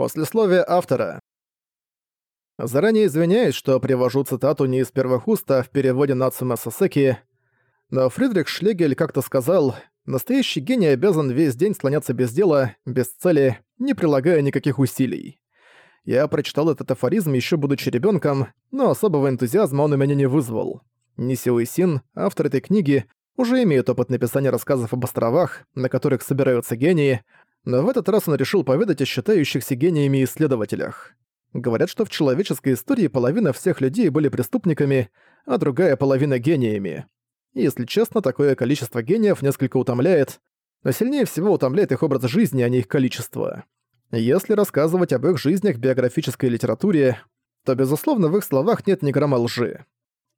Послесловие автора. Заранее извиняюсь, что привожу цитату не из первых уст, а в переводе Нацума Сасеки, но Фридрих Шлегель как-то сказал, настоящий гений обязан весь день слоняться без дела, без цели, не прилагая никаких усилий. Я прочитал этот афоризм еще будучи ребенком, но особого энтузиазма он у меня не вызвал. Нисио Исин, автор этой книги, уже имеет опыт написания рассказов об островах, на которых собираются гении, но в этот раз он решил поведать о считающихся гениями исследователях. Говорят, что в человеческой истории половина всех людей были преступниками, а другая половина гениями. И, если честно, такое количество гениев несколько утомляет, но сильнее всего утомляет их образ жизни, а не их количество. Если рассказывать об их жизнях в биографической литературе, то, безусловно, в их словах нет ни грамма лжи.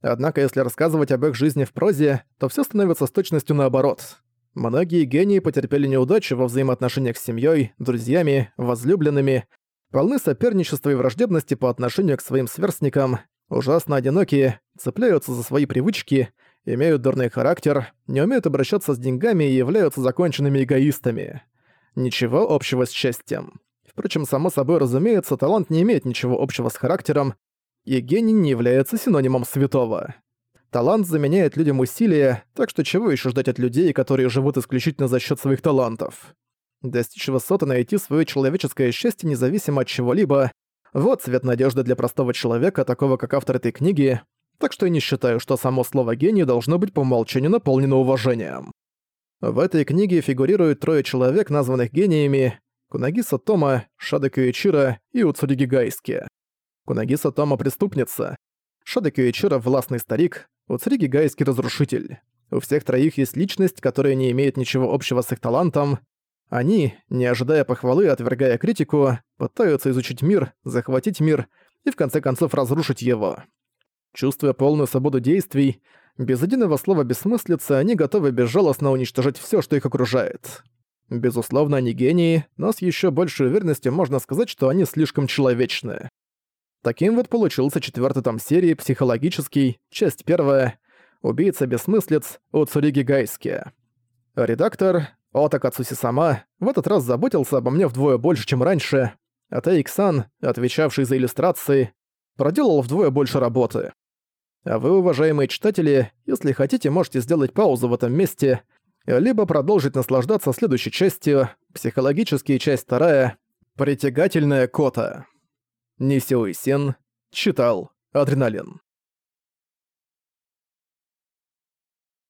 Однако, если рассказывать об их жизни в прозе, то все становится с точностью наоборот. Многие гении потерпели неудачу во взаимоотношениях с семьей, друзьями, возлюбленными, полны соперничества и враждебности по отношению к своим сверстникам, ужасно одинокие, цепляются за свои привычки, имеют дурный характер, не умеют обращаться с деньгами и являются законченными эгоистами. Ничего общего с счастьем. Впрочем, само собой разумеется, талант не имеет ничего общего с характером, и гений не является синонимом святого. Талант заменяет людям усилия, так что чего еще ждать от людей, которые живут исключительно за счет своих талантов? Достичь высоты найти свое человеческое счастье независимо от чего-либо – вот цвет надежды для простого человека, такого как автор этой книги, так что я не считаю, что само слово «гений» должно быть по умолчанию наполнено уважением. В этой книге фигурируют трое человек, названных гениями – Кунагиса Тома, Шада Кюичира и Уцуриги Гайски. Кунагиса Тома – преступница, Шада Кюичира – властный старик, Уцуриги Гайский – разрушитель. У всех троих есть личность, которая не имеет ничего общего с их талантом. Они, не ожидая похвалы и отвергая критику, пытаются изучить мир, захватить мир и в конце концов разрушить его. Чувствуя полную свободу действий, без единого слова бессмыслицы, они готовы безжалостно уничтожать все, что их окружает. Безусловно, они гении, но с еще большей уверенностью можно сказать, что они слишком человечны. Таким вот получился четвертый том серии «Психологический», часть первая «Убийца бессмыслиц» от Цуриги Гайски. Редактор Отака Цуси-сама в этот раз заботился обо мне вдвое больше, чем раньше, а Тейксан, отвечавший за иллюстрации, проделал вдвое больше работы. А вы, уважаемые читатели, если хотите, можете сделать паузу в этом месте, либо продолжить наслаждаться следующей частью, психологические часть вторая, притягательная кота. Нисиуи Сен читал «Адреналин».